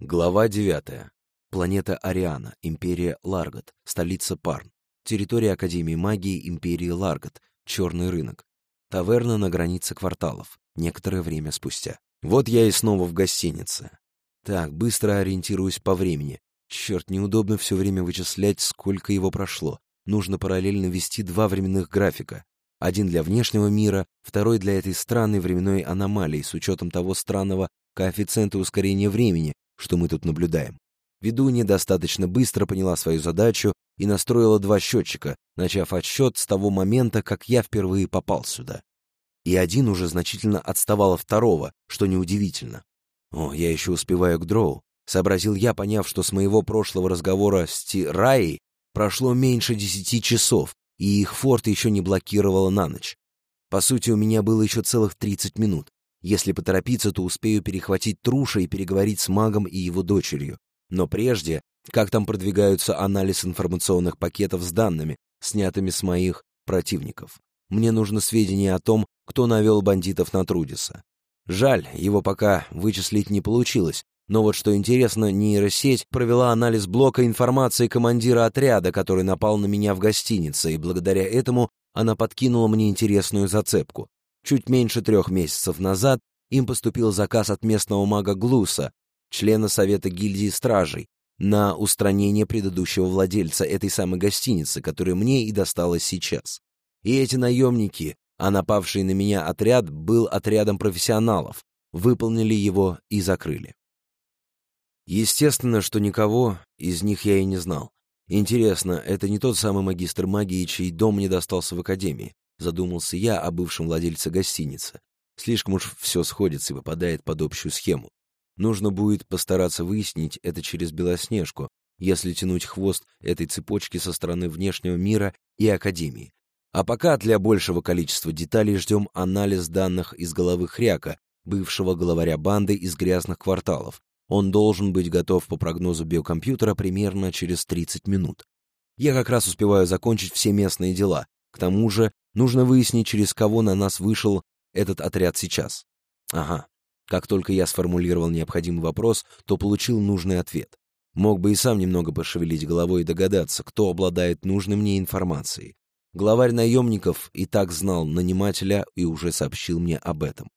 Глава 9. Планета Ариана, Империя Ларгот, столица Парн. Территория Академии магии Империи Ларгот, черный рынок. Таверна на границе кварталов, некоторое время спустя. Вот я и снова в гостинице. Так, быстро ориентируюсь по времени. Черт, неудобно все время вычислять, сколько его прошло. Нужно параллельно вести два временных графика. Один для внешнего мира, второй для этой странной временной аномалии с учетом того странного коэффициента ускорения времени, что мы тут наблюдаем. Ведунья достаточно быстро поняла свою задачу и настроила два счетчика, начав отсчет с того момента, как я впервые попал сюда. И один уже значительно отставал от второго, что неудивительно. О, я еще успеваю к дроу. Сообразил я, поняв, что с моего прошлого разговора с Ти прошло меньше десяти часов, и их форт еще не блокировало на ночь. По сути, у меня было еще целых тридцать минут. Если поторопиться, то успею перехватить Труша и переговорить с магом и его дочерью. Но прежде, как там продвигаются анализ информационных пакетов с данными, снятыми с моих противников. Мне нужно сведения о том, кто навел бандитов на Трудиса. Жаль, его пока вычислить не получилось, но вот что интересно, нейросеть провела анализ блока информации командира отряда, который напал на меня в гостинице, и благодаря этому она подкинула мне интересную зацепку. Чуть меньше трех месяцев назад им поступил заказ от местного мага Глуса, члена Совета гильдии стражей, на устранение предыдущего владельца этой самой гостиницы, которая мне и досталась сейчас. И эти наемники, а напавший на меня отряд был отрядом профессионалов, выполнили его и закрыли. Естественно, что никого из них я и не знал. Интересно, это не тот самый магистр магии, чей дом мне достался в академии? Задумался я о бывшем владельце гостиницы. Слишком уж все сходится и попадает под общую схему. Нужно будет постараться выяснить это через Белоснежку, если тянуть хвост этой цепочки со стороны внешнего мира и Академии. А пока для большего количества деталей ждем анализ данных из головы Хряка, бывшего главаря банды из грязных кварталов. Он должен быть готов по прогнозу биокомпьютера примерно через 30 минут. Я как раз успеваю закончить все местные дела. К тому же Нужно выяснить, через кого на нас вышел этот отряд сейчас. Ага. Как только я сформулировал необходимый вопрос, то получил нужный ответ. Мог бы и сам немного пошевелить головой и догадаться, кто обладает нужной мне информацией. Главарь наемников и так знал нанимателя и уже сообщил мне об этом.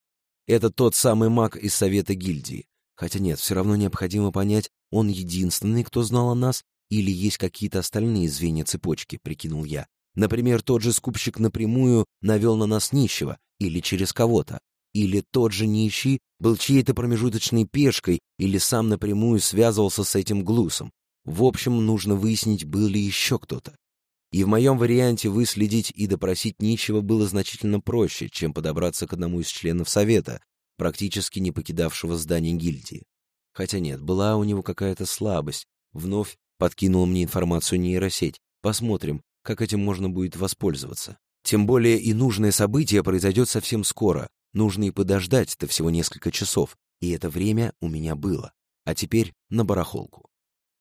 Это тот самый маг из совета гильдии. Хотя нет, все равно необходимо понять, он единственный, кто знал о нас, или есть какие-то остальные звенья цепочки, прикинул я. Например, тот же скупщик напрямую навел на нас нищего или через кого-то. Или тот же нищий был чьей-то промежуточной пешкой или сам напрямую связывался с этим глусом. В общем, нужно выяснить, был ли еще кто-то. И в моем варианте выследить и допросить нищего было значительно проще, чем подобраться к одному из членов совета, практически не покидавшего здание гильдии. Хотя нет, была у него какая-то слабость. Вновь подкинул мне информацию нейросеть. Посмотрим, как этим можно будет воспользоваться. Тем более и нужное событие произойдет совсем скоро. Нужно и подождать это всего несколько часов. И это время у меня было. А теперь на барахолку.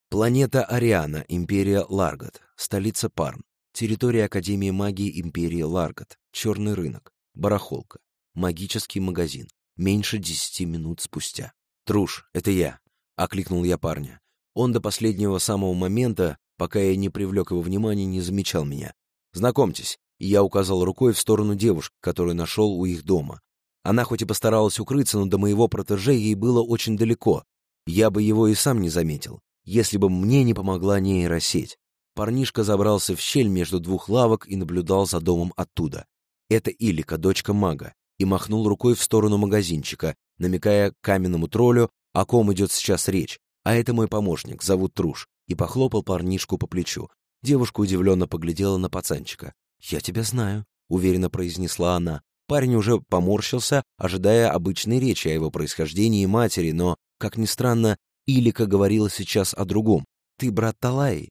Планета Ариана, Империя Ларгот, столица Парн, территория Академии магии Империи Ларгот, черный рынок, барахолка, магический магазин, меньше десяти минут спустя. «Труш, это я», — окликнул я парня. Он до последнего самого момента пока я не привлек его внимания, не замечал меня. «Знакомьтесь», — я указал рукой в сторону девушки, которую нашел у их дома. Она хоть и постаралась укрыться, но до моего протеже ей было очень далеко. Я бы его и сам не заметил, если бы мне не помогла нейросеть. Парнишка забрался в щель между двух лавок и наблюдал за домом оттуда. Это Илика, дочка мага, и махнул рукой в сторону магазинчика, намекая каменному троллю, о ком идет сейчас речь. А это мой помощник, зовут Труш и похлопал парнишку по плечу. Девушка удивленно поглядела на пацанчика. «Я тебя знаю», — уверенно произнесла она. Парень уже поморщился, ожидая обычной речи о его происхождении и матери, но, как ни странно, Илика говорила сейчас о другом. «Ты брат Талаи?»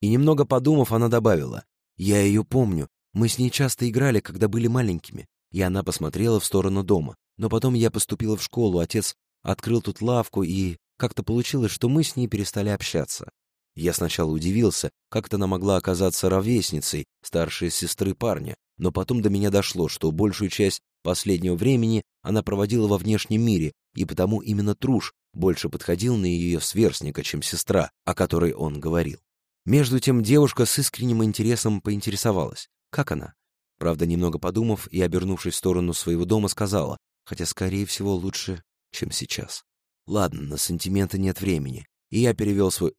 И немного подумав, она добавила. «Я ее помню. Мы с ней часто играли, когда были маленькими». И она посмотрела в сторону дома. Но потом я поступила в школу, отец открыл тут лавку, и как-то получилось, что мы с ней перестали общаться. Я сначала удивился, как-то она могла оказаться ровесницей, старшей сестры парня, но потом до меня дошло, что большую часть последнего времени она проводила во внешнем мире, и потому именно Труш больше подходил на ее сверстника, чем сестра, о которой он говорил. Между тем девушка с искренним интересом поинтересовалась, как она. Правда, немного подумав и обернувшись в сторону своего дома, сказала, хотя, скорее всего, лучше, чем сейчас. Ладно, на сантименты нет времени, и я перевел свой...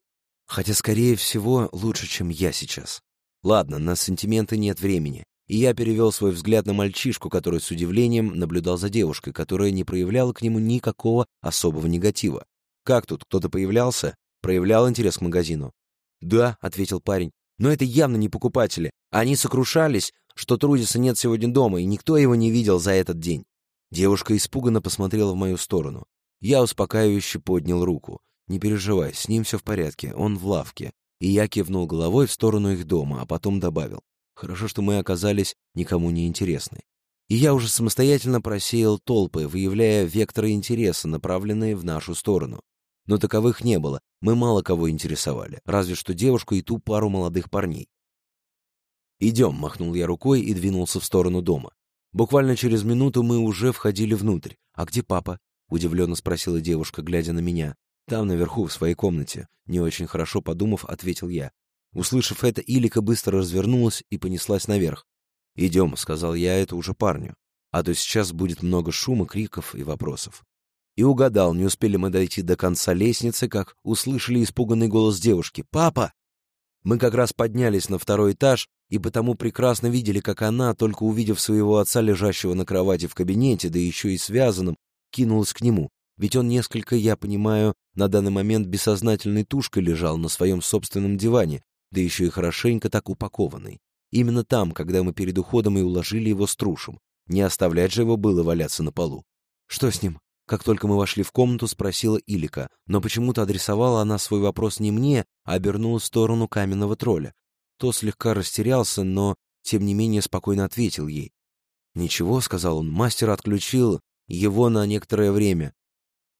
Хотя, скорее всего, лучше, чем я сейчас. Ладно, на сантименты нет времени, и я перевел свой взгляд на мальчишку, который с удивлением наблюдал за девушкой, которая не проявляла к нему никакого особого негатива. «Как тут? Кто-то появлялся? Проявлял интерес к магазину?» «Да», — ответил парень, — «но это явно не покупатели. Они сокрушались, что Трудиса нет сегодня дома, и никто его не видел за этот день». Девушка испуганно посмотрела в мою сторону. Я успокаивающе поднял руку. «Не переживай, с ним все в порядке, он в лавке». И я кивнул головой в сторону их дома, а потом добавил. Хорошо, что мы оказались никому не интересны. И я уже самостоятельно просеял толпы, выявляя векторы интереса, направленные в нашу сторону. Но таковых не было, мы мало кого интересовали, разве что девушку и ту пару молодых парней. «Идем», — махнул я рукой и двинулся в сторону дома. Буквально через минуту мы уже входили внутрь. «А где папа?» — удивленно спросила девушка, глядя на меня. «Там, наверху, в своей комнате», — не очень хорошо подумав, ответил я. Услышав это, Илика быстро развернулась и понеслась наверх. «Идем», — сказал я это уже парню, «а то сейчас будет много шума, криков и вопросов». И угадал, не успели мы дойти до конца лестницы, как услышали испуганный голос девушки. «Папа!» Мы как раз поднялись на второй этаж, и потому прекрасно видели, как она, только увидев своего отца, лежащего на кровати в кабинете, да еще и связанным, кинулась к нему. Ведь он несколько, я понимаю, на данный момент бессознательной тушкой лежал на своем собственном диване, да еще и хорошенько так упакованный. Именно там, когда мы перед уходом и уложили его струшем. Не оставлять же его было валяться на полу. «Что с ним?» Как только мы вошли в комнату, спросила Илика, но почему-то адресовала она свой вопрос не мне, а обернула в сторону каменного тролля. То слегка растерялся, но, тем не менее, спокойно ответил ей. «Ничего», — сказал он, — «мастер отключил его на некоторое время».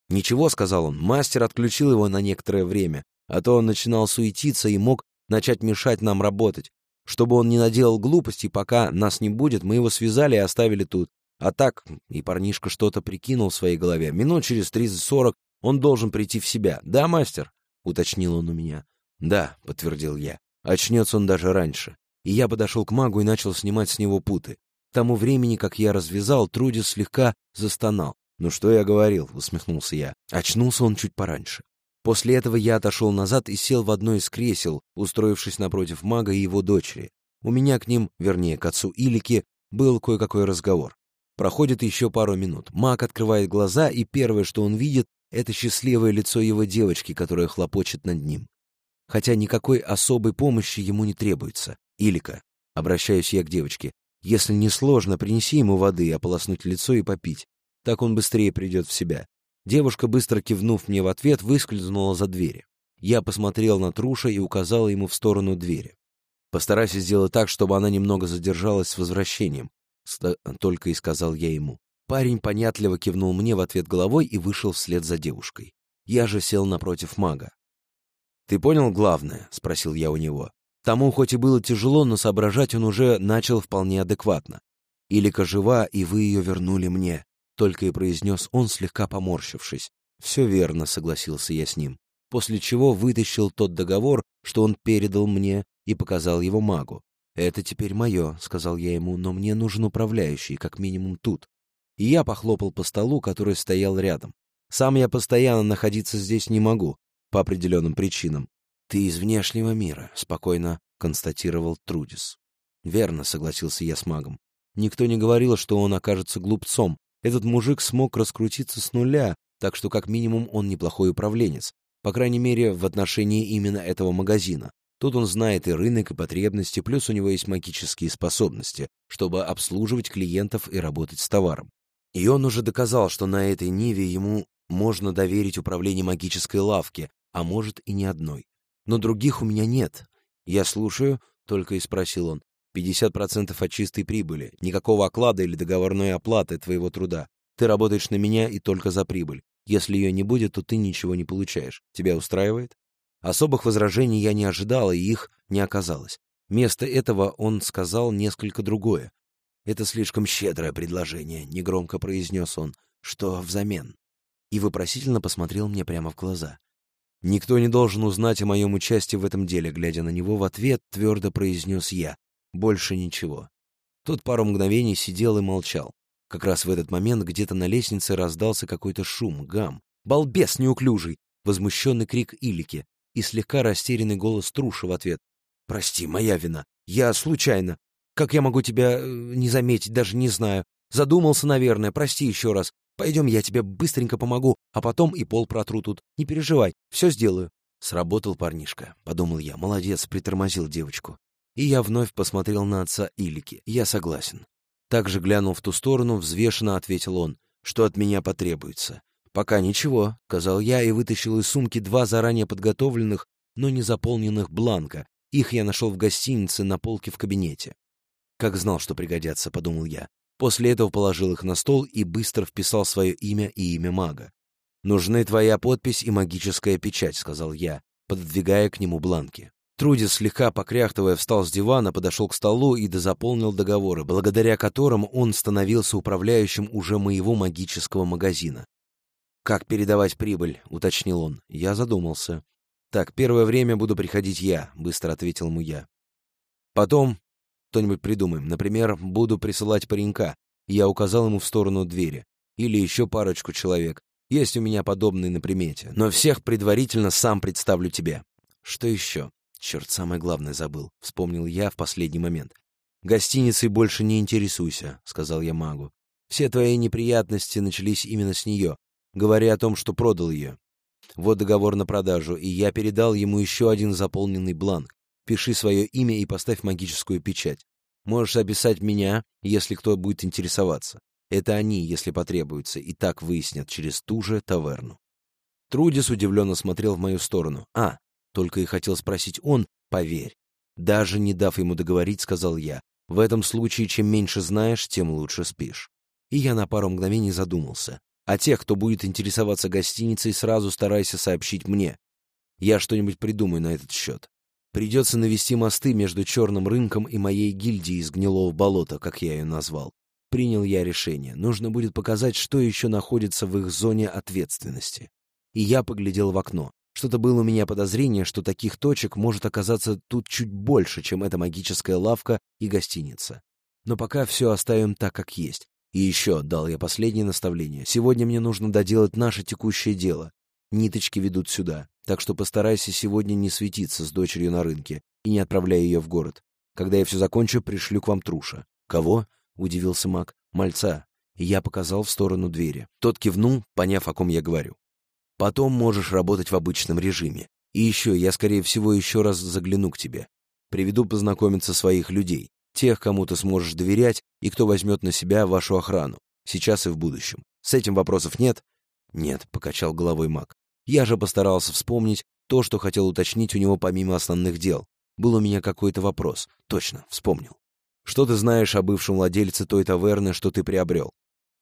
«Ничего», — сказал он, — «мастер отключил его на некоторое время, а то он начинал суетиться и мог начать мешать нам работать. Чтобы он не наделал глупостей, пока нас не будет, мы его связали и оставили тут. А так, и парнишка что-то прикинул в своей голове. Минут через 30-40 он должен прийти в себя. Да, мастер? — уточнил он у меня. «Да», — подтвердил я. «Очнется он даже раньше». И я подошел к магу и начал снимать с него путы. К тому времени, как я развязал, Трудис слегка застонал. «Ну что я говорил?» — усмехнулся я. Очнулся он чуть пораньше. После этого я отошел назад и сел в одно из кресел, устроившись напротив мага и его дочери. У меня к ним, вернее, к отцу Илики, был кое-какой разговор. Проходит еще пару минут. Маг открывает глаза, и первое, что он видит, это счастливое лицо его девочки, которая хлопочет над ним. Хотя никакой особой помощи ему не требуется. Илика, обращаюсь я к девочке, если не сложно, принеси ему воды, ополоснуть лицо и попить. Так он быстрее придет в себя. Девушка, быстро кивнув мне в ответ, выскользнула за двери. Я посмотрел на Труша и указал ему в сторону двери. «Постарайся сделать так, чтобы она немного задержалась с возвращением», — только и сказал я ему. Парень понятливо кивнул мне в ответ головой и вышел вслед за девушкой. Я же сел напротив мага. «Ты понял главное?» — спросил я у него. Тому хоть и было тяжело, но соображать он уже начал вполне адекватно. «Илика жива, и вы ее вернули мне только и произнес он, слегка поморщившись. «Все верно», — согласился я с ним, после чего вытащил тот договор, что он передал мне, и показал его магу. «Это теперь мое», — сказал я ему, — «но мне нужен управляющий, как минимум тут». И я похлопал по столу, который стоял рядом. Сам я постоянно находиться здесь не могу, по определенным причинам. «Ты из внешнего мира», — спокойно констатировал Трудис. «Верно», — согласился я с магом. Никто не говорил, что он окажется глупцом, этот мужик смог раскрутиться с нуля, так что как минимум он неплохой управленец, по крайней мере в отношении именно этого магазина. Тут он знает и рынок, и потребности, плюс у него есть магические способности, чтобы обслуживать клиентов и работать с товаром. И он уже доказал, что на этой ниве ему можно доверить управление магической лавки, а может и не одной. Но других у меня нет. Я слушаю, только и спросил он. 50% от чистой прибыли, никакого оклада или договорной оплаты твоего труда. Ты работаешь на меня и только за прибыль. Если ее не будет, то ты ничего не получаешь. Тебя устраивает? Особых возражений я не ожидал, и их не оказалось. Вместо этого он сказал несколько другое. «Это слишком щедрое предложение», — негромко произнес он. «Что взамен?» и вопросительно посмотрел мне прямо в глаза. «Никто не должен узнать о моем участии в этом деле», глядя на него в ответ, твердо произнес я. «Больше ничего». Тот пару мгновений сидел и молчал. Как раз в этот момент где-то на лестнице раздался какой-то шум, гам. «Балбес неуклюжий!» — возмущенный крик Илики и слегка растерянный голос Труша в ответ. «Прости, моя вина. Я случайно. Как я могу тебя э, не заметить, даже не знаю. Задумался, наверное. Прости еще раз. Пойдем, я тебе быстренько помогу, а потом и пол протру тут. Не переживай, все сделаю». Сработал парнишка, подумал я. Молодец, притормозил девочку. И я вновь посмотрел на отца Илики. Я согласен. Также глянул в ту сторону, взвешенно ответил он, что от меня потребуется. «Пока ничего», — сказал я и вытащил из сумки два заранее подготовленных, но не заполненных бланка. Их я нашел в гостинице на полке в кабинете. «Как знал, что пригодятся», — подумал я. После этого положил их на стол и быстро вписал свое имя и имя мага. «Нужны твоя подпись и магическая печать», — сказал я, пододвигая к нему бланки. Трудис, слегка покряхтывая, встал с дивана, подошел к столу и дозаполнил договоры, благодаря которым он становился управляющим уже моего магического магазина. «Как передавать прибыль?» — уточнил он. Я задумался. «Так, первое время буду приходить я», — быстро ответил ему я. «Потом что-нибудь придумаем. Например, буду присылать паренька. Я указал ему в сторону двери. Или еще парочку человек. Есть у меня подобные на примете. Но всех предварительно сам представлю тебе. Что еще? Черт, самое главное забыл. Вспомнил я в последний момент. «Гостиницей больше не интересуйся», — сказал я магу. «Все твои неприятности начались именно с нее, говоря о том, что продал ее. Вот договор на продажу, и я передал ему еще один заполненный бланк. Пиши свое имя и поставь магическую печать. Можешь описать меня, если кто будет интересоваться. Это они, если потребуется, и так выяснят через ту же таверну. Трудис удивленно смотрел в мою сторону. А, только и хотел спросить он, поверь. Даже не дав ему договорить, сказал я, в этом случае, чем меньше знаешь, тем лучше спишь. И я на пару мгновений задумался. А тех, кто будет интересоваться гостиницей, сразу старайся сообщить мне. Я что-нибудь придумаю на этот счет. Придется навести мосты между черным рынком и моей гильдией из гнилого болота, как я ее назвал. Принял я решение. Нужно будет показать, что еще находится в их зоне ответственности. И я поглядел в окно. Что-то было у меня подозрение, что таких точек может оказаться тут чуть больше, чем эта магическая лавка и гостиница. Но пока все оставим так, как есть. И еще дал я последнее наставление. Сегодня мне нужно доделать наше текущее дело. Ниточки ведут сюда. Так что постарайся сегодня не светиться с дочерью на рынке и не отправляй ее в город. Когда я все закончу, пришлю к вам труша». «Кого?» — удивился маг. «Мальца». Я показал в сторону двери. Тот кивнул, поняв, о ком я говорю. «Потом можешь работать в обычном режиме. И еще, я, скорее всего, еще раз загляну к тебе. Приведу познакомиться своих людей, тех, кому ты сможешь доверять и кто возьмет на себя вашу охрану, сейчас и в будущем. С этим вопросов нет?» «Нет», — покачал головой маг. Я же постарался вспомнить то, что хотел уточнить у него помимо основных дел. Был у меня какой-то вопрос. Точно, вспомнил. Что ты знаешь о бывшем владельце той таверны, что ты приобрел?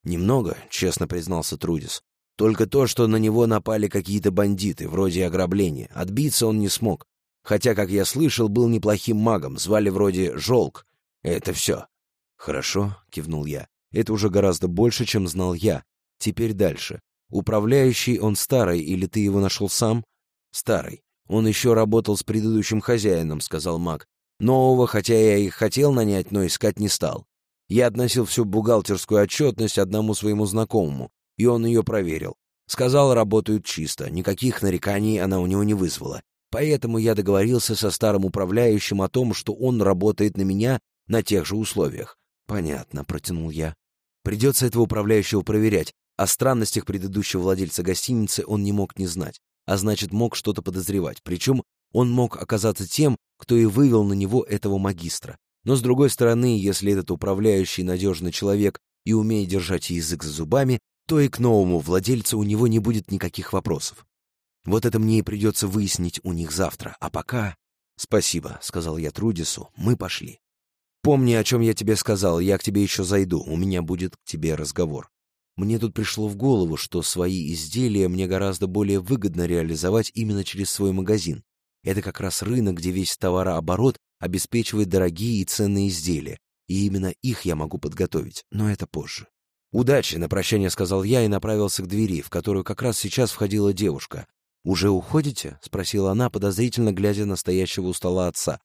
Немного, честно признался Трудис. Только то, что на него напали какие-то бандиты, вроде ограбления. Отбиться он не смог. Хотя, как я слышал, был неплохим магом, звали вроде Жолк. Это все. Хорошо, кивнул я. Это уже гораздо больше, чем знал я. Теперь дальше. Управляющий он старый, или ты его нашел сам? Старый. Он еще работал с предыдущим хозяином, сказал маг. Нового, хотя я и хотел нанять, но искать не стал. Я относил всю бухгалтерскую отчетность одному своему знакомому, и он ее проверил. Сказал, работают чисто, никаких нареканий она у него не вызвала. Поэтому я договорился со старым управляющим о том, что он работает на меня на тех же условиях. «Понятно», — протянул я. «Придется этого управляющего проверять, о странностях предыдущего владельца гостиницы он не мог не знать, а значит, мог что-то подозревать. Причем он мог оказаться тем, кто и вывел на него этого магистра. Но, с другой стороны, если этот управляющий надежный человек и умеет держать язык за зубами, то и к новому владельцу у него не будет никаких вопросов. Вот это мне и придется выяснить у них завтра. А пока... «Спасибо», — сказал я Трудису, — «мы пошли». «Помни, о чем я тебе сказал, я к тебе еще зайду, у меня будет к тебе разговор». Мне тут пришло в голову, что свои изделия мне гораздо более выгодно реализовать именно через свой магазин. Это как раз рынок, где весь товарооборот обеспечивает дорогие и ценные изделия, и именно их я могу подготовить, но это позже. «Удачи!» — на прощание сказал я и направился к двери, в которую как раз сейчас входила девушка. «Уже уходите?» — спросила она, подозрительно глядя на стоящего у стола отца.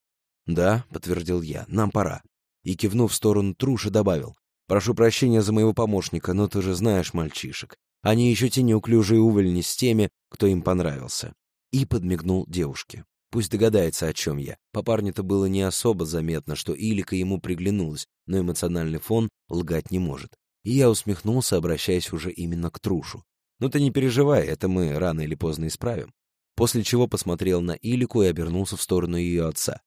«Да», — подтвердил я, — «нам пора». И, кивнув в сторону Труши, добавил. «Прошу прощения за моего помощника, но ты же знаешь мальчишек. Они еще те неуклюжие увольни с теми, кто им понравился». И подмигнул девушке. Пусть догадается, о чем я. По парню-то было не особо заметно, что Илика ему приглянулась, но эмоциональный фон лгать не может. И я усмехнулся, обращаясь уже именно к Трушу. «Ну ты не переживай, это мы рано или поздно исправим». После чего посмотрел на Илику и обернулся в сторону ее отца.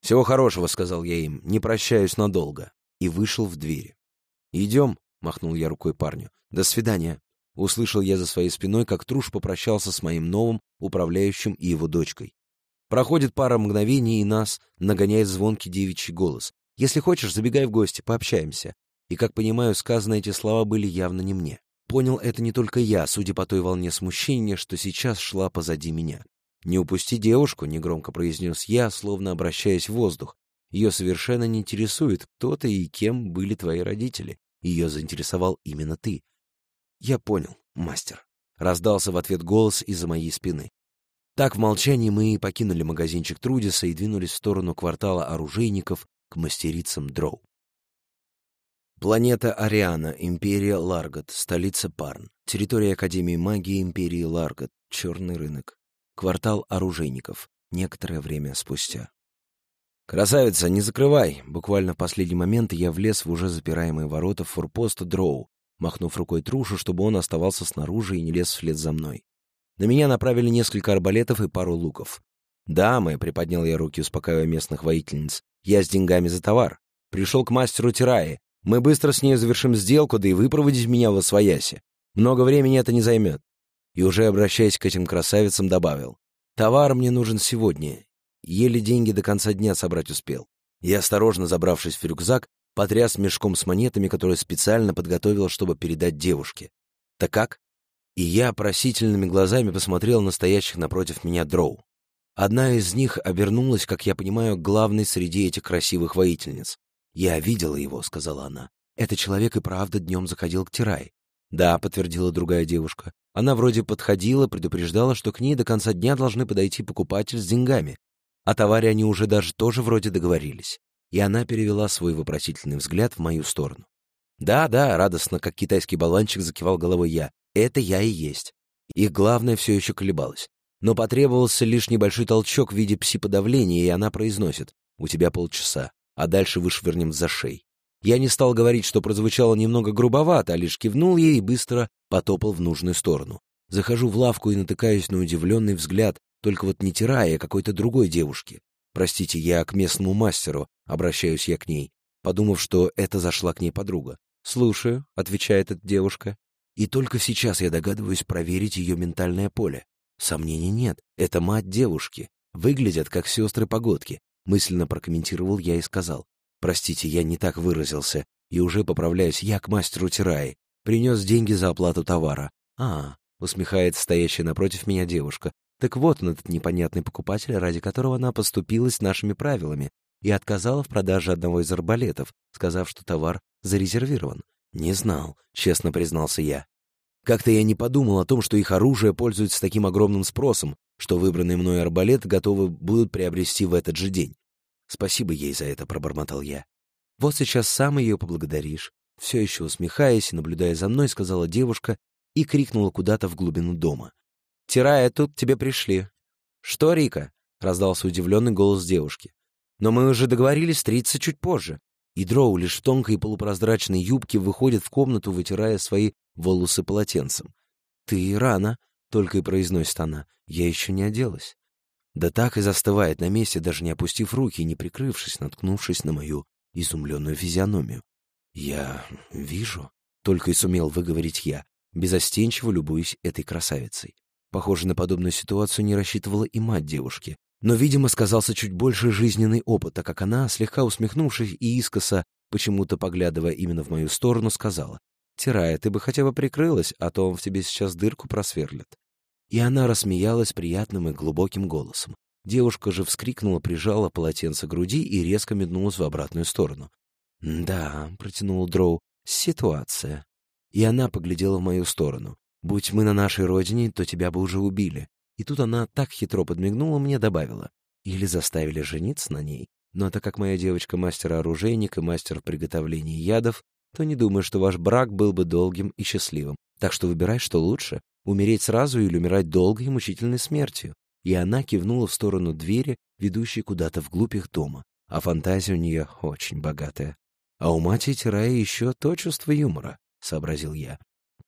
«Всего хорошего», — сказал я им, — «не прощаюсь надолго». И вышел в двери. «Идем», — махнул я рукой парню. «До свидания». Услышал я за своей спиной, как Труш попрощался с моим новым управляющим и его дочкой. Проходит пара мгновений, и нас нагоняет звонкий девичий голос. «Если хочешь, забегай в гости, пообщаемся». И, как понимаю, сказанные эти слова были явно не мне. Понял это не только я, судя по той волне смущения, что сейчас шла позади меня. «Не упусти девушку», — негромко произнес я, словно обращаясь в воздух. «Ее совершенно не интересует, кто ты и кем были твои родители. Ее заинтересовал именно ты». «Я понял, мастер», — раздался в ответ голос из-за моей спины. Так в молчании мы и покинули магазинчик Трудиса и двинулись в сторону квартала оружейников к мастерицам Дроу. Планета Ариана, Империя Ларгот, столица Парн, территория Академии магии Империи Ларгот, черный рынок, квартал оружейников, некоторое время спустя. «Красавица, не закрывай!» Буквально в последний момент я влез в уже запираемые ворота форпоста Дроу, махнув рукой Трушу, чтобы он оставался снаружи и не лез вслед за мной. На меня направили несколько арбалетов и пару луков. «Дамы», — приподнял я руки, успокаивая местных воительниц, — «я с деньгами за товар. Пришел к мастеру Тираи. Мы быстро с ней завершим сделку, да и вы проводите меня в Освояси. Много времени это не займет». И уже обращаясь к этим красавицам, добавил. «Товар мне нужен сегодня. Еле деньги до конца дня собрать успел». И, осторожно забравшись в рюкзак, потряс мешком с монетами, который специально подготовил, чтобы передать девушке. «Так как?» и я просительными глазами посмотрел на стоящих напротив меня дроу. Одна из них обернулась, как я понимаю, главной среди этих красивых воительниц. «Я видела его», — сказала она. «Это человек и правда днем заходил к Тирай». «Да», — подтвердила другая девушка. Она вроде подходила, предупреждала, что к ней до конца дня должны подойти покупатель с деньгами. О товаре они уже даже тоже вроде договорились. И она перевела свой вопросительный взгляд в мою сторону. «Да, да», — радостно, как китайский болванчик, закивал головой я. Это я и есть. Их главное все еще колебалось. Но потребовался лишь небольшой толчок в виде пси-подавления, и она произносит «У тебя полчаса, а дальше вышвырнем за шеей». Я не стал говорить, что прозвучало немного грубовато, а лишь кивнул ей и быстро потопал в нужную сторону. Захожу в лавку и натыкаюсь на удивленный взгляд, только вот не Тирая, а какой-то другой девушки. Простите, я к местному мастеру, обращаюсь я к ней, подумав, что это зашла к ней подруга. «Слушаю», — отвечает эта девушка. И только сейчас я догадываюсь проверить ее ментальное поле. Сомнений нет, это мать девушки. Выглядят как сестры-погодки. Мысленно прокомментировал я и сказал. Простите, я не так выразился. И уже поправляюсь я к мастеру Тираи. Принес деньги за оплату товара. А, усмехается стоящая напротив меня девушка. Так вот он, этот непонятный покупатель, ради которого она поступилась нашими правилами и отказала в продаже одного из арбалетов, сказав, что товар зарезервирован. «Не знал», — честно признался я. Как-то я не подумал о том, что их оружие пользуется таким огромным спросом, что выбранный мной арбалет готовы будут приобрести в этот же день. «Спасибо ей за это», — пробормотал я. «Вот сейчас сам ее поблагодаришь». Все еще усмехаясь и наблюдая за мной, сказала девушка и крикнула куда-то в глубину дома. «Тирая, тут тебе пришли». «Что, Рика?» — раздался удивленный голос девушки. «Но мы уже договорились встретиться чуть позже и Дроу лишь в тонкой полупрозрачной юбке выходит в комнату, вытирая свои волосы полотенцем. «Ты рано», — только и произносит она, — «я еще не оделась». Да так и застывает на месте, даже не опустив руки и не прикрывшись, наткнувшись на мою изумленную физиономию. «Я вижу», — только и сумел выговорить я, безостенчиво любуясь этой красавицей. Похоже, на подобную ситуацию не рассчитывала и мать девушки, но, видимо, сказался чуть больше жизненный опыт, так как она, слегка усмехнувшись и искоса, почему-то поглядывая именно в мою сторону, сказала, «Тирая, ты бы хотя бы прикрылась, а то он в тебе сейчас дырку просверлит». И она рассмеялась приятным и глубоким голосом. Девушка же вскрикнула, прижала полотенце к груди и резко метнулась в обратную сторону. «Да», — протянул Дроу, — «ситуация». и она поглядела в мою сторону. «Будь мы на нашей родине, то тебя бы уже убили». И тут она так хитро подмигнула мне, добавила. «Или заставили жениться на ней. Но так как моя девочка мастер-оружейник и мастер приготовления ядов, то не думаю, что ваш брак был бы долгим и счастливым. Так что выбирай, что лучше — умереть сразу или умирать долгой и мучительной смертью». И она кивнула в сторону двери, ведущей куда-то вглубь их дома. А фантазия у нее очень богатая. А у матери Тирая еще то чувство юмора, — сообразил я.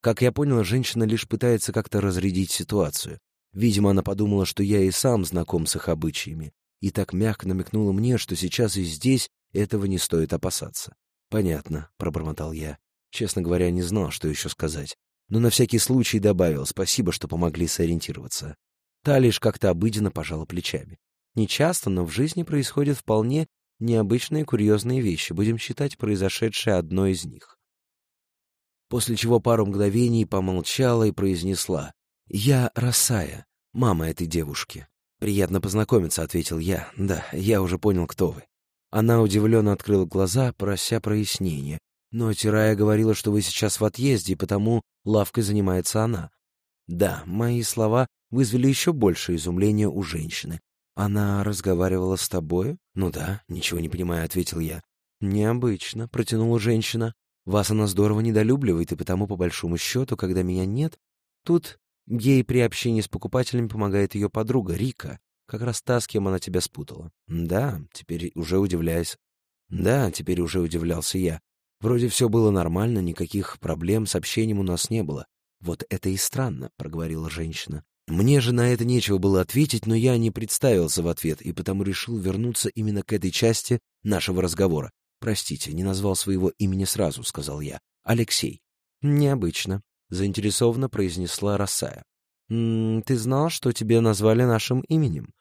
Как я понял, женщина лишь пытается как-то разрядить ситуацию. Видимо, она подумала, что я и сам знаком с их обычаями, и так мягко намекнула мне, что сейчас и здесь этого не стоит опасаться. «Понятно», — пробормотал я. Честно говоря, не знал, что еще сказать. Но на всякий случай добавил «спасибо, что помогли сориентироваться». Та лишь как-то обыденно пожала плечами. Нечасто, но в жизни происходят вполне необычные курьезные вещи. Будем считать произошедшее одной из них. После чего пару мгновений помолчала и произнесла. «Я Росая, мама этой девушки». «Приятно познакомиться», — ответил я. «Да, я уже понял, кто вы». Она удивленно открыла глаза, прося прояснения. «Но Тирая говорила, что вы сейчас в отъезде, и потому лавкой занимается она». Да, мои слова вызвали еще больше изумления у женщины. «Она разговаривала с тобой?» «Ну да, ничего не понимаю», — ответил я. «Необычно», — протянула женщина. «Вас она здорово недолюбливает, и потому, по большому счету, когда меня нет, тут ей при общении с покупателями помогает ее подруга Рика, как раз та, с кем она тебя спутала». «Да, теперь уже удивляюсь». «Да, теперь уже удивлялся я. Вроде все было нормально, никаких проблем с общением у нас не было. Вот это и странно», — проговорила женщина. Мне же на это нечего было ответить, но я не представился в ответ и потому решил вернуться именно к этой части нашего разговора. «Простите, не назвал своего имени сразу», — сказал я. «Алексей». «Необычно», — заинтересованно произнесла Росая. «М -м, «Ты знал, что тебе назвали нашим именем?»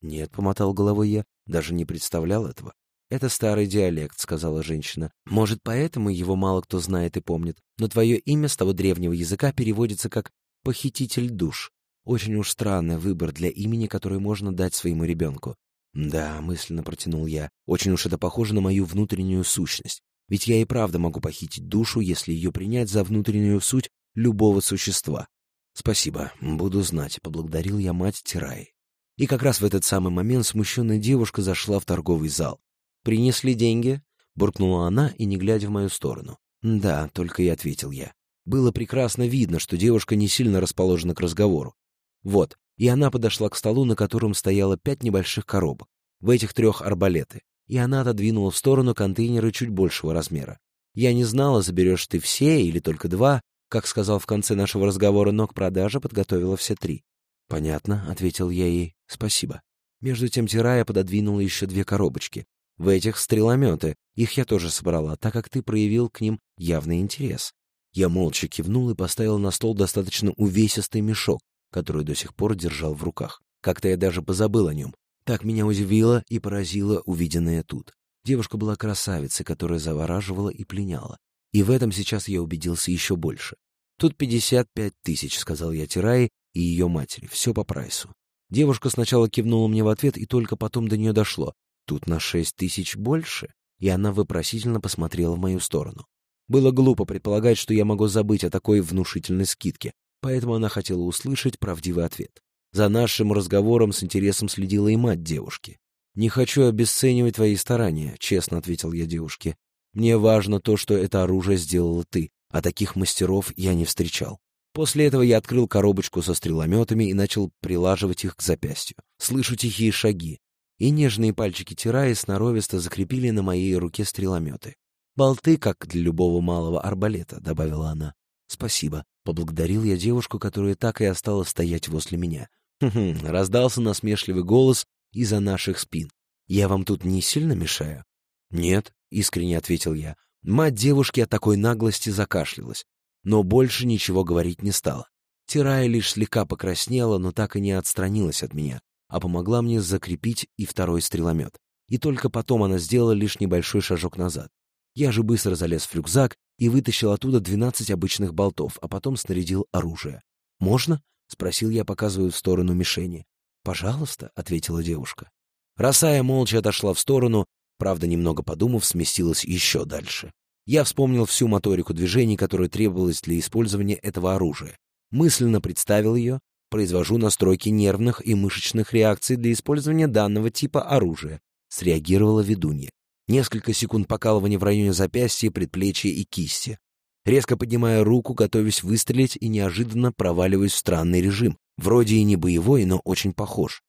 «Нет», — помотал головой я, даже не представлял этого. «Это старый диалект», — сказала женщина. «Может, поэтому его мало кто знает и помнит, но твое имя с того древнего языка переводится как «похититель душ». Очень уж странный выбор для имени, которое можно дать своему ребенку. Да, мысленно протянул я, очень уж это похоже на мою внутреннюю сущность. Ведь я и правда могу похитить душу, если ее принять за внутреннюю суть любого существа. Спасибо, буду знать, поблагодарил я мать Тираи. И как раз в этот самый момент смущенная девушка зашла в торговый зал. «Принесли деньги?» — буркнула она и не глядя в мою сторону. «Да», — только и ответил я. Было прекрасно видно, что девушка не сильно расположена к разговору. Вот, и она подошла к столу, на котором стояло пять небольших коробок. В этих трех арбалеты. И она отодвинула в сторону контейнеры чуть большего размера. Я не знала, заберешь ты все или только два, как сказал в конце нашего разговора, но к продаже подготовила все три. «Понятно», — ответил я ей, — «спасибо». Между тем Тирая пододвинула еще две коробочки. В этих стрелометы. Их я тоже собрала, так как ты проявил к ним явный интерес. Я молча кивнул и поставил на стол достаточно увесистый мешок, которую до сих пор держал в руках. Как-то я даже позабыл о нем. Так меня удивило и поразило увиденное тут. Девушка была красавицей, которая завораживала и пленяла. И в этом сейчас я убедился еще больше. «Тут пятьдесят пять тысяч», — сказал я Тирае и ее матери. «Все по прайсу». Девушка сначала кивнула мне в ответ, и только потом до нее дошло. «Тут на шесть тысяч больше?» И она вопросительно посмотрела в мою сторону. Было глупо предполагать, что я могу забыть о такой внушительной скидке, поэтому она хотела услышать правдивый ответ. За нашим разговором с интересом следила и мать девушки. «Не хочу обесценивать твои старания», — честно ответил я девушке. «Мне важно то, что это оружие сделала ты, а таких мастеров я не встречал». После этого я открыл коробочку со стрелометами и начал прилаживать их к запястью. Слышу тихие шаги, и нежные пальчики Тираи сноровисто закрепили на моей руке стрелометы. «Болты, как для любого малого арбалета», — добавила она. «Спасибо», — поблагодарил я девушку, которая так и осталась стоять возле меня. «Хм-хм», — раздался насмешливый голос из-за наших спин. «Я вам тут не сильно мешаю?» «Нет», — искренне ответил я. Мать девушки от такой наглости закашлялась, но больше ничего говорить не стала. Тирая лишь слегка покраснела, но так и не отстранилась от меня, а помогла мне закрепить и второй стреломет. И только потом она сделала лишь небольшой шажок назад. Я же быстро залез в рюкзак и вытащил оттуда двенадцать обычных болтов, а потом снарядил оружие. «Можно?» — спросил я, показывая в сторону мишени. «Пожалуйста», — ответила девушка. Росая молча отошла в сторону, правда, немного подумав, сместилась еще дальше. Я вспомнил всю моторику движений, которая требовалась для использования этого оружия. Мысленно представил ее, произвожу настройки нервных и мышечных реакций для использования данного типа оружия. Среагировала ведунья. Несколько секунд покалывания в районе запястья, предплечья и кисти. Резко поднимая руку, готовясь выстрелить, и неожиданно проваливаюсь в странный режим. Вроде и не боевой, но очень похож.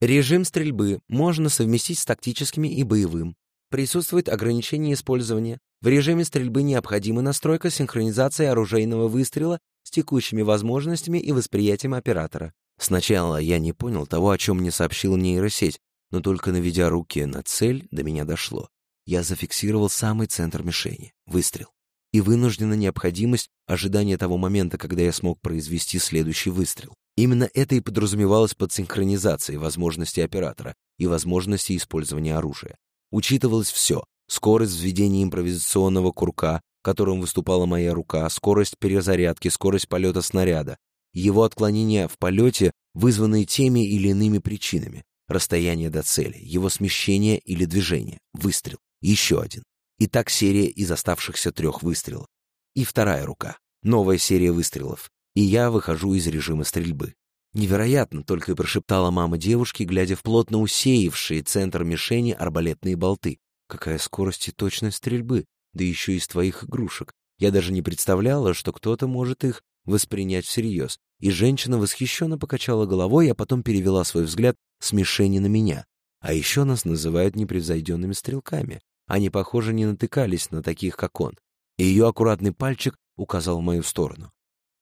Режим стрельбы можно совместить с тактическими и боевым. Присутствует ограничение использования. В режиме стрельбы необходима настройка синхронизации оружейного выстрела с текущими возможностями и восприятием оператора. Сначала я не понял того, о чем мне сообщила нейросеть, но только наведя руки на цель, до меня дошло. Я зафиксировал самый центр мишени — выстрел. И вынуждена необходимость ожидания того момента, когда я смог произвести следующий выстрел. Именно это и подразумевалось под синхронизацией возможностей оператора и возможности использования оружия. Учитывалось все — скорость взведения импровизационного курка, которым выступала моя рука, скорость перезарядки, скорость полета снаряда, его отклонения в полете, вызванные теми или иными причинами, расстояние до цели, его смещение или движение, выстрел, еще один. И так серия из оставшихся трех выстрелов. И вторая рука, новая серия выстрелов, и я выхожу из режима стрельбы. Невероятно, только и прошептала мама девушки, глядя в плотно усеявшие центр мишени арбалетные болты. Какая скорость и точность стрельбы, да еще из твоих игрушек. Я даже не представляла, что кто-то может их воспринять всерьез. И женщина восхищенно покачала головой, а потом перевела свой взгляд с мишени на меня. А еще нас называют непревзойденными стрелками. Они, похоже, не натыкались на таких, как он. И ее аккуратный пальчик указал в мою сторону.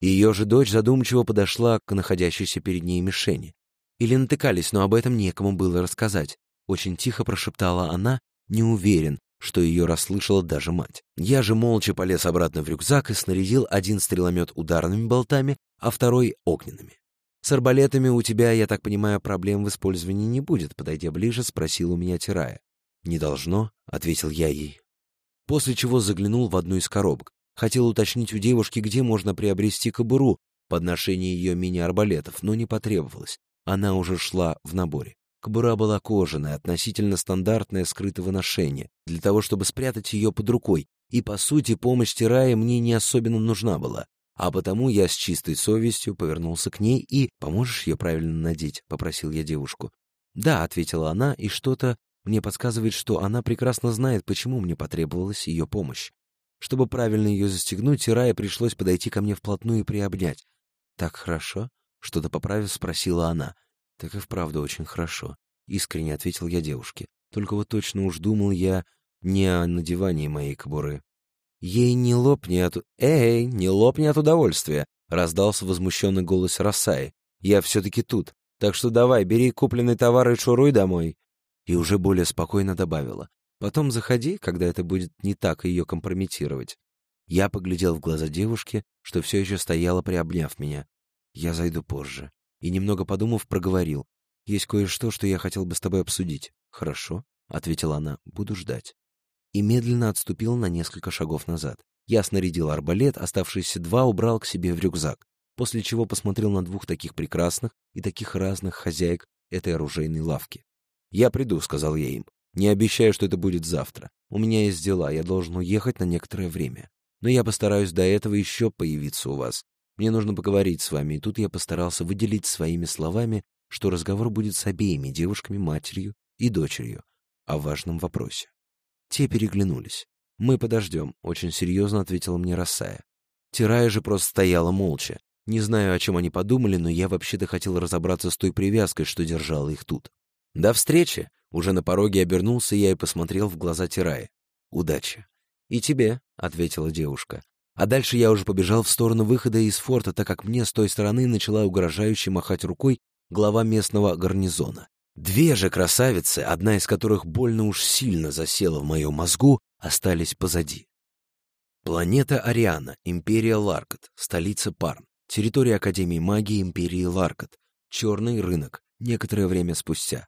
Ее же дочь задумчиво подошла к находящейся перед ней мишени. Или натыкались, но об этом некому было рассказать. Очень тихо прошептала она, не уверен, что ее расслышала даже мать. Я же молча полез обратно в рюкзак и снарядил один стреломет ударными болтами, а второй — огненными. «С арбалетами у тебя, я так понимаю, проблем в использовании не будет», подойдя ближе, спросил у меня Тирая. «Не должно», — ответил я ей. После чего заглянул в одну из коробок. Хотел уточнить у девушки, где можно приобрести кобуру под ношение ее мини-арбалетов, но не потребовалось. Она уже шла в наборе. Кобура была кожаная, относительно стандартное скрытого ношения, для того, чтобы спрятать ее под рукой, и, по сути, помощь Тирая мне не особенно нужна была. А потому я с чистой совестью повернулся к ней и «Поможешь ее правильно надеть?» — попросил я девушку. «Да», — ответила она, и что-то мне подсказывает, что она прекрасно знает, почему мне потребовалась ее помощь. Чтобы правильно ее застегнуть, Ирае пришлось подойти ко мне вплотную и приобнять. «Так хорошо?» — что-то поправив, спросила она. «Так и вправду очень хорошо», — искренне ответил я девушке. «Только вот точно уж думал я не о надевании моей кобуры». «Ей не лопни от... Эй, не лопни от удовольствия!» — раздался возмущенный голос Рассаи. «Я все-таки тут, так что давай, бери купленный товар и шуруй домой». И уже более спокойно добавила. Потом заходи, когда это будет не так ее компрометировать. Я поглядел в глаза девушки, что все еще стояла, приобняв меня. Я зайду позже. И, немного подумав, проговорил. Есть кое-что, что я хотел бы с тобой обсудить. Хорошо, — ответила она, — буду ждать. И медленно отступил на несколько шагов назад. Я снарядил арбалет, оставшиеся два убрал к себе в рюкзак, после чего посмотрел на двух таких прекрасных и таких разных хозяек этой оружейной лавки. «Я приду», — сказал я им. Не обещаю, что это будет завтра. У меня есть дела, я должен уехать на некоторое время. Но я постараюсь до этого еще появиться у вас. Мне нужно поговорить с вами, и тут я постарался выделить своими словами, что разговор будет с обеими девушками, матерью и дочерью, о важном вопросе. Те переглянулись. «Мы подождем», — очень серьезно ответила мне Росая. Тирая же просто стояла молча. Не знаю, о чем они подумали, но я вообще-то хотел разобраться с той привязкой, что держала их тут. «До встречи!» Уже на пороге обернулся я и посмотрел в глаза Тирая. «Удачи!» «И тебе», — ответила девушка. А дальше я уже побежал в сторону выхода из форта, так как мне с той стороны начала угрожающе махать рукой глава местного гарнизона. Две же красавицы, одна из которых больно уж сильно засела в моем мозгу, остались позади. Планета Ариана, Империя Ларкот, столица Парн, территория Академии магии Империи Ларкот, черный рынок, некоторое время спустя.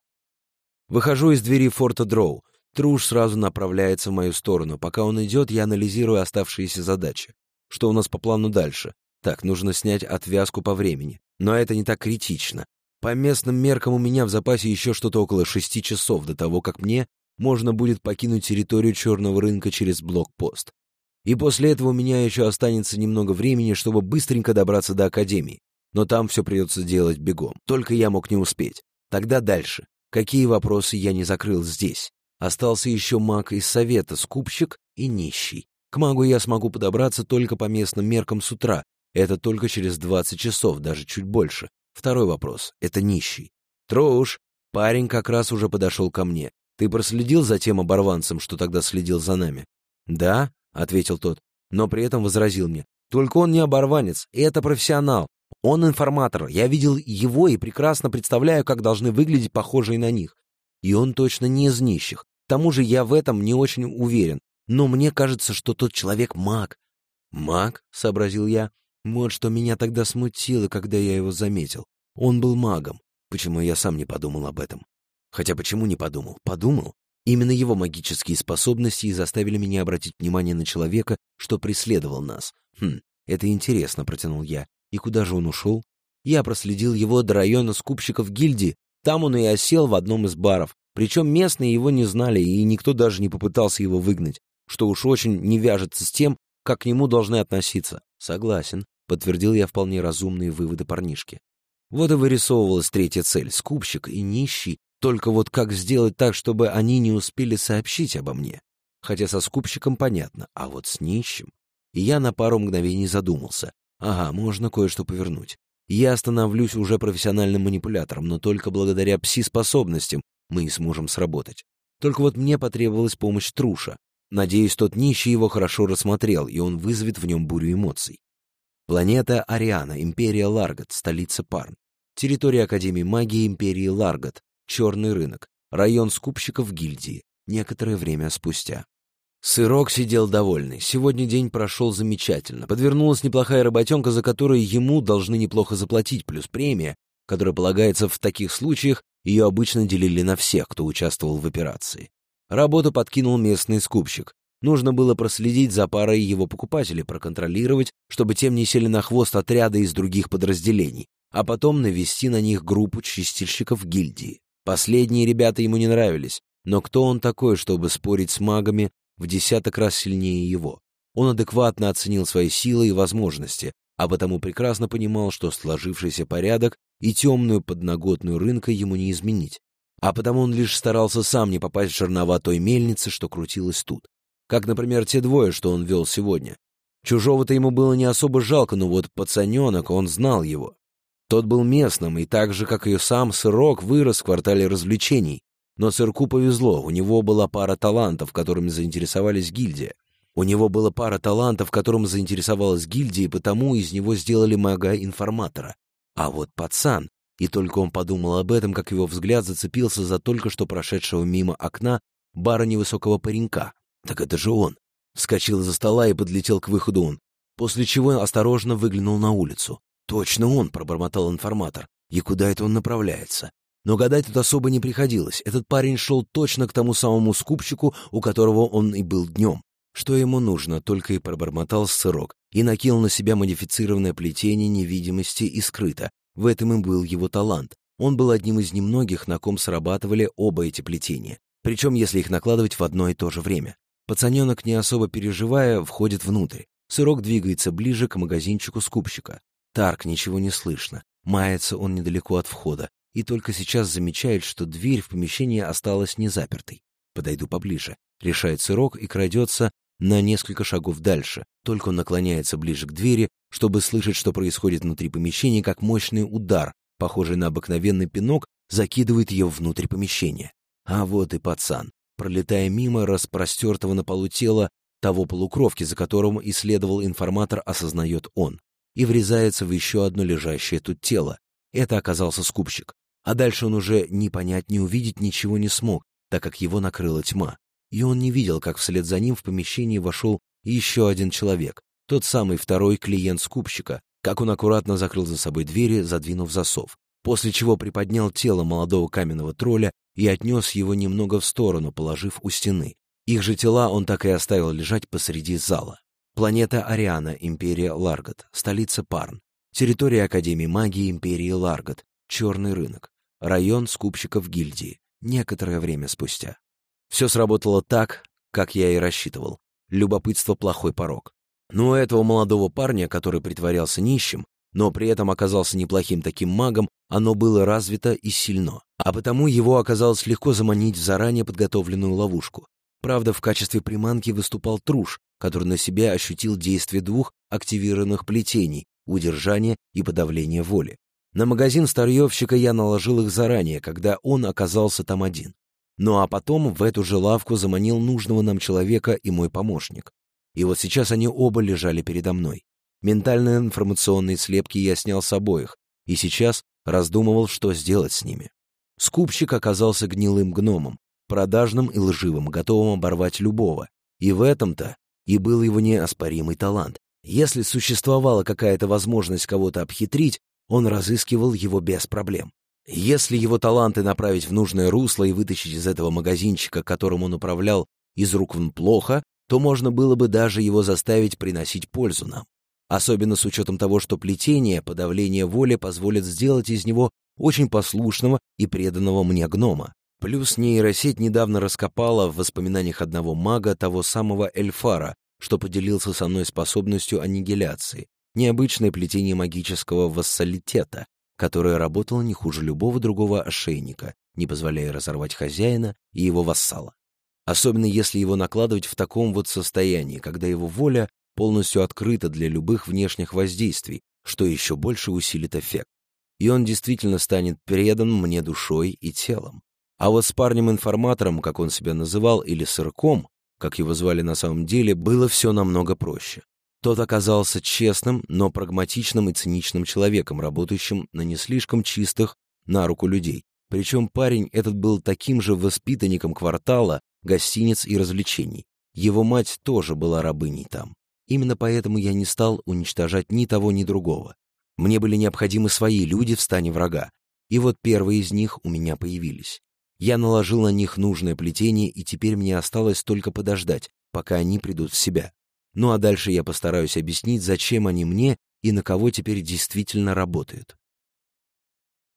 Выхожу из двери форта Дроу. Труш сразу направляется в мою сторону. Пока он идет, я анализирую оставшиеся задачи. Что у нас по плану дальше? Так, нужно снять отвязку по времени. Но это не так критично. По местным меркам у меня в запасе еще что-то около шести часов до того, как мне можно будет покинуть территорию черного рынка через блокпост. И после этого у меня еще останется немного времени, чтобы быстренько добраться до Академии. Но там все придется делать бегом. Только я мог не успеть. Тогда дальше. Какие вопросы я не закрыл здесь? Остался еще маг из совета, скупщик и нищий. К магу я смогу подобраться только по местным меркам с утра. Это только через 20 часов, даже чуть больше. Второй вопрос — это нищий. Троуш, парень как раз уже подошел ко мне. Ты проследил за тем оборванцем, что тогда следил за нами? Да, — ответил тот, но при этом возразил мне. Только он не оборванец, это профессионал. Он информатор. Я видел его и прекрасно представляю, как должны выглядеть похожие на них. И он точно не из нищих. К тому же я в этом не очень уверен. Но мне кажется, что тот человек маг. «Маг?» — сообразил я. Вот что меня тогда смутило, когда я его заметил. Он был магом. Почему я сам не подумал об этом? Хотя почему не подумал? Подумал. Именно его магические способности и заставили меня обратить внимание на человека, что преследовал нас. Хм, это интересно, протянул я. И куда же он ушел? Я проследил его до района скупщиков гильдии. Там он и осел в одном из баров. Причем местные его не знали, и никто даже не попытался его выгнать, что уж очень не вяжется с тем, как к нему должны относиться. Согласен, подтвердил я вполне разумные выводы парнишки. Вот и вырисовывалась третья цель — скупщик и нищий. Только вот как сделать так, чтобы они не успели сообщить обо мне? Хотя со скупщиком понятно, а вот с нищим... И я на пару мгновений задумался. Ага, можно кое-что повернуть. Я становлюсь уже профессиональным манипулятором, но только благодаря пси-способностям мы и сможем сработать. Только вот мне потребовалась помощь Труша. Надеюсь, тот нищий его хорошо рассмотрел, и он вызовет в нем бурю эмоций. Планета Ариана, Империя Ларгат, столица Парн. Территория Академии магии Империи Ларгат, черный рынок, район скупщиков гильдии, некоторое время спустя. Сырок сидел довольный. Сегодня день прошел замечательно. Подвернулась неплохая работенка, за которую ему должны неплохо заплатить, плюс премия, которая полагается в таких случаях, ее обычно делили на всех, кто участвовал в операции. Работу подкинул местный скупщик. Нужно было проследить за парой его покупателей, проконтролировать, чтобы тем не сели на хвост отряда из других подразделений, а потом навести на них группу чистильщиков гильдии. Последние ребята ему не нравились, но кто он такой, чтобы спорить с магами, в десяток раз сильнее его. Он адекватно оценил свои силы и возможности, а потому прекрасно понимал, что сложившийся порядок и темную подноготную рынка ему не изменить. А потому он лишь старался сам не попасть в жернова той мельницы, что крутилась тут. Как, например, те двое, что он вел сегодня. Чужого-то ему было не особо жалко, но вот пацаненок, он знал его. Тот был местным, и так же, как и сам Сырок, вырос в квартале развлечений, но сырку повезло, у него была пара талантов, которыми заинтересовались гильдия. У него была пара талантов, которым заинтересовалась гильдия, и потому из него сделали мага-информатора. А вот пацан, и только он подумал об этом, как его взгляд зацепился за только что прошедшего мимо окна бара невысокого паренька. Так это же он. Вскочил за стола и подлетел к выходу он, после чего осторожно выглянул на улицу. «Точно он!» — пробормотал информатор. «И куда это он направляется?» Но гадать тут особо не приходилось. Этот парень шел точно к тому самому скупщику, у которого он и был днем. Что ему нужно, только и пробормотал сырок и накинул на себя модифицированное плетение невидимости и скрыто. В этом и был его талант. Он был одним из немногих, на ком срабатывали оба эти плетения. Причем, если их накладывать в одно и то же время. Пацаненок, не особо переживая, входит внутрь. Сырок двигается ближе к магазинчику скупщика. Тарк, ничего не слышно. Мается он недалеко от входа и только сейчас замечает, что дверь в помещении осталась не запертой. Подойду поближе. Решает сырок и крадется на несколько шагов дальше. Только он наклоняется ближе к двери, чтобы слышать, что происходит внутри помещения, как мощный удар, похожий на обыкновенный пинок, закидывает ее внутрь помещения. А вот и пацан, пролетая мимо распростертого на полу тела того полукровки, за которым исследовал информатор, осознает он, и врезается в еще одно лежащее тут тело. Это оказался скупщик. А дальше он уже ни понять, ни увидеть ничего не смог, так как его накрыла тьма. И он не видел, как вслед за ним в помещении вошел еще один человек, тот самый второй клиент скупщика, как он аккуратно закрыл за собой двери, задвинув засов, после чего приподнял тело молодого каменного тролля и отнес его немного в сторону, положив у стены. Их же тела он так и оставил лежать посреди зала. Планета Ариана, Империя Ларгат, столица Парн, территория Академии магии Империи Ларгат, черный рынок район скупщиков гильдии, некоторое время спустя. Все сработало так, как я и рассчитывал. любопытство плохой порог. Но у этого молодого парня, который притворялся нищим, но при этом оказался неплохим таким магом, оно было развито и сильно, а потому его оказалось легко заманить в заранее подготовленную ловушку. Правда, в качестве приманки выступал труш, который на себе ощутил действие двух активированных плетений — удержания и подавления воли. На магазин старьевщика я наложил их заранее, когда он оказался там один. Ну а потом в эту же лавку заманил нужного нам человека и мой помощник. И вот сейчас они оба лежали передо мной. Ментальные информационные слепки я снял с обоих, и сейчас раздумывал, что сделать с ними. Скупщик оказался гнилым гномом, продажным и лживым, готовым оборвать любого. И в этом-то и был его неоспоримый талант. Если существовала какая-то возможность кого-то обхитрить, он разыскивал его без проблем. Если его таланты направить в нужное русло и вытащить из этого магазинчика, которым он управлял, из рук вон плохо, то можно было бы даже его заставить приносить пользу нам. Особенно с учетом того, что плетение, подавление воли позволит сделать из него очень послушного и преданного мне гнома. Плюс нейросеть недавно раскопала в воспоминаниях одного мага того самого Эльфара, что поделился со мной способностью аннигиляции, необычное плетение магического вассалитета, которое работало не хуже любого другого ошейника, не позволяя разорвать хозяина и его вассала. Особенно если его накладывать в таком вот состоянии, когда его воля полностью открыта для любых внешних воздействий, что еще больше усилит эффект. И он действительно станет предан мне душой и телом. А вот с парнем-информатором, как он себя называл, или сырком, как его звали на самом деле, было все намного проще. Тот оказался честным, но прагматичным и циничным человеком, работающим на не слишком чистых на руку людей. Причем парень этот был таким же воспитанником квартала, гостиниц и развлечений. Его мать тоже была рабыней там. Именно поэтому я не стал уничтожать ни того, ни другого. Мне были необходимы свои люди в стане врага. И вот первые из них у меня появились. Я наложил на них нужное плетение, и теперь мне осталось только подождать, пока они придут в себя. Ну а дальше я постараюсь объяснить, зачем они мне и на кого теперь действительно работают.